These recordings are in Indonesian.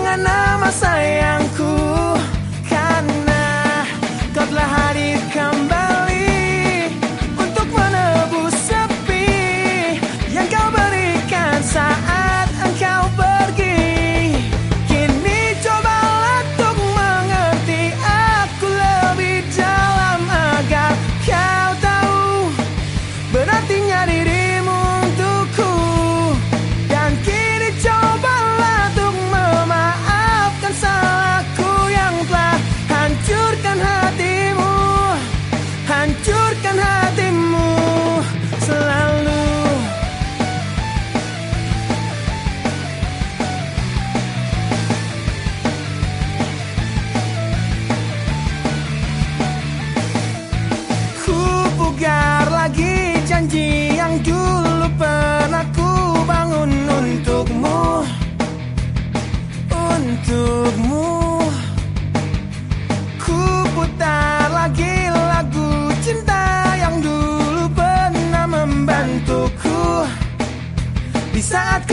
dengan nama sayangku karena kau telah hadir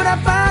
pura paz.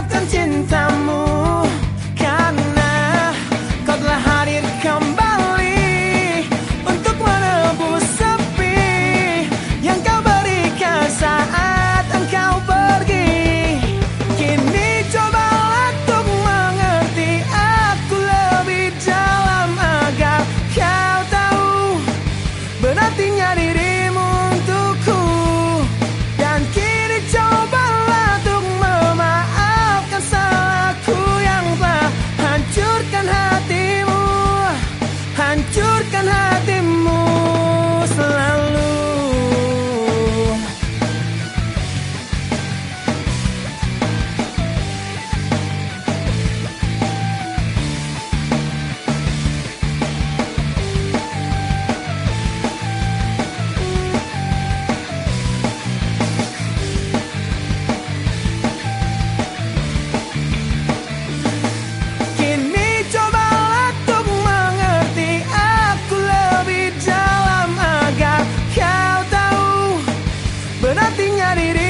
that it is.